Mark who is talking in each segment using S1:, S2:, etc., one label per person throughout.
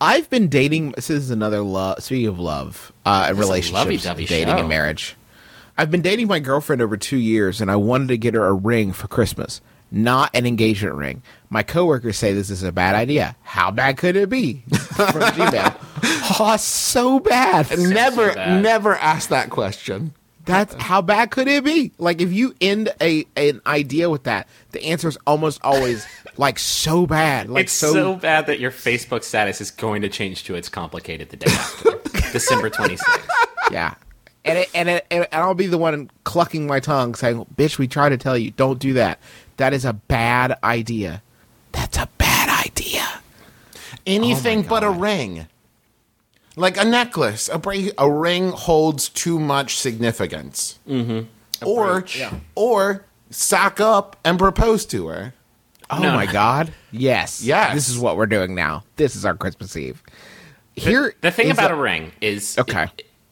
S1: I've been dating. This is another love. Speaking of love, uh,
S2: This
S1: relationships, dating
S2: show.
S1: and marriage. I've been dating my girlfriend over two years, and I wanted to get her a ring for Christmas, not an engagement ring. My coworkers say this is a bad idea. How bad could it be? From Gmail. oh, so bad.
S3: never,
S2: bad.
S3: never ask that question.
S1: That's uh-uh. how bad could it be? Like if you end a an idea with that, the answer is almost always like so bad. Like
S2: It's so, bad that your Facebook status is going to change to it's complicated the day after. December 26th.
S1: Yeah. And it, and, it, and I'll be the one clucking my tongue saying, "Bitch, we try to tell you, don't do that. That is a bad idea. That's a bad idea."
S3: Anything oh but a ring. Like a necklace, a, bra- a ring holds too much significance. Mm-hmm. Or, or sock up and propose to her.
S1: Oh
S2: No.
S1: my god. Yes.
S3: Yes.
S1: This is what we're doing now. This is our Christmas Eve. Here
S2: The thing
S1: is
S2: about
S1: a-
S2: a, ring is
S1: Okay.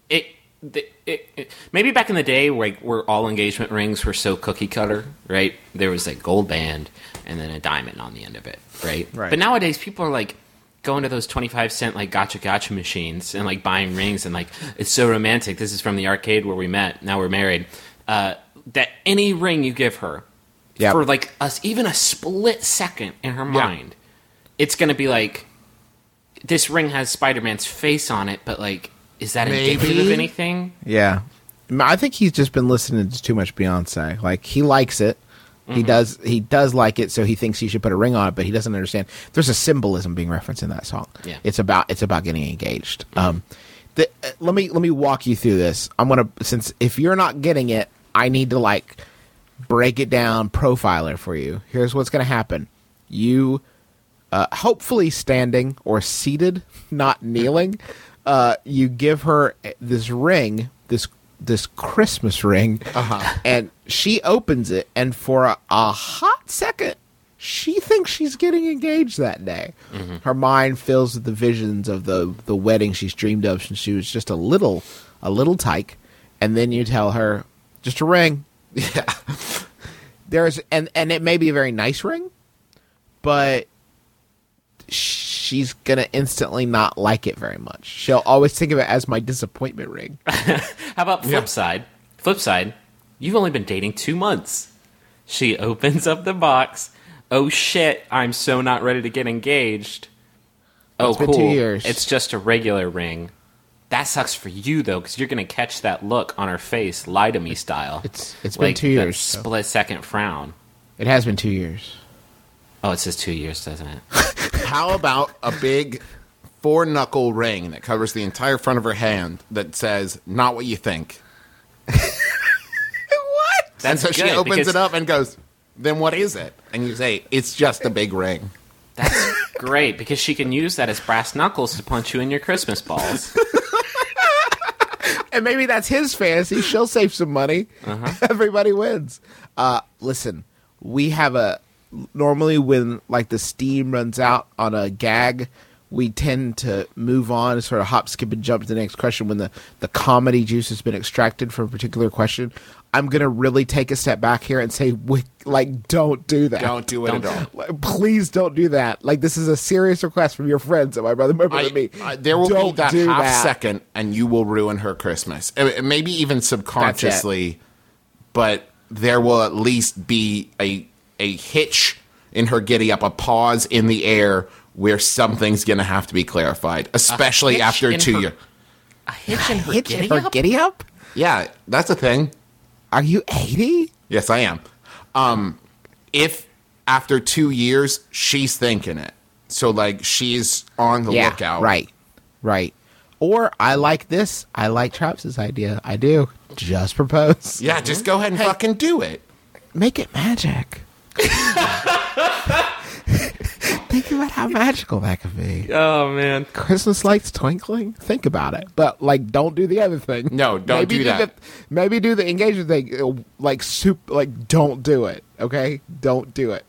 S2: It, it, it, it maybe back in the day where where all engagement rings were so cookie cutter, right? There was a gold band and then a diamond on the end of it, right?
S1: Right.
S2: But nowadays people are like going to those 25 cent like gotcha gotcha machines and like buying rings and like it's so romantic. This is from the arcade where we met. Now we're married. Uh, that any ring you give her
S1: Yep.
S2: for like us even a split second in her mind, it's going to be like this ring has Spider-Man's face on it, but like, is that indicative of anything?
S1: Yeah. I think he's just been listening to too much Beyonce. Like he likes it. He does he does like it, so he thinks he should put a ring on it, but he doesn't understand. There's a symbolism being referenced in that song.
S2: Yeah.
S1: It's about it's about getting engaged. Um the, uh, let me let me walk you through this. I'm gonna since if you're not getting it, I need to like break it down, profiler for you. Here's what's gonna happen. You uh, hopefully standing or seated, not kneeling. Uh, you give her this ring, this this Christmas ring, uh-huh. and she opens it, and for a, a hot second, she thinks she's getting engaged that day. Mm-hmm. Her mind fills with the visions of the the wedding she's dreamed of since she was just a little a little tyke, and then you tell her just a ring.
S3: Yeah.
S1: There's and and it may be a very nice ring, but she's gonna instantly not like it very much. She'll always think of it as my disappointment ring.
S2: How about flip side? Flip side, you've only been dating two months. She opens up the box. Oh shit, I'm so not ready to get engaged. Oh,
S1: It's been
S2: cool.
S1: two years.
S2: It's just a regular ring. That sucks for you though, because you're gonna catch that look on her face, lie to me style.
S1: It's- it's been
S2: Like
S1: two
S2: that
S1: years, so-
S2: Split second frown.
S1: It has been two years.
S2: Oh, it says two years, doesn't it?
S3: How about a big four knuckle ring that covers the entire front of her hand that says, not what you think?
S1: what?
S3: And so she
S2: good,
S3: opens
S2: because
S3: it up and goes, then what is it? And you say, it's just a big ring.
S2: That's great because she can use that as brass knuckles to punch you in your Christmas balls.
S1: And maybe that's his fantasy. She'll save some money. Everybody wins. Uh, listen, we have a normally when like the steam runs out on a gag, we tend to move on, and sort of hop, skip, and jump to the next question when the the comedy juice has been extracted from a particular question. I'm gonna really take a step back here and say, we, like, don't do that.
S3: Don't do it
S2: Don't
S3: at all.
S1: Please don't do that. Like this is a serious request from your friends and my brother, my brother,
S3: I,
S1: and me.
S3: I- there will
S1: don't
S3: be that half
S1: that.
S3: second, and you will ruin her Christmas. Uh, Maybe even subconsciously, but there will at least be a a hitch in her giddy up, a pause in the air where something's going to have to be clarified, especially after two years.
S2: A hitch in her
S1: Hitch
S2: giddy
S1: her
S2: up?
S1: giddy up.
S3: Yeah, that's a thing.
S1: Are you eighty?
S3: Yes, I am. Um, if after two years she's thinking it, so like she's on the
S1: yeah,
S3: lookout,
S1: Right, right. Or I like this. I like Travis's idea. I do. Just propose.
S3: Yeah, just go ahead and fucking do it.
S1: Make it magic. Think about how magical that could be.
S2: Oh man.
S1: Christmas lights twinkling. Think about it, but like, don't do the other thing.
S3: No, don't
S1: maybe
S3: do that.
S1: The, maybe do the engagement thing. Like soup. Like, don't do it. Okay, don't do it.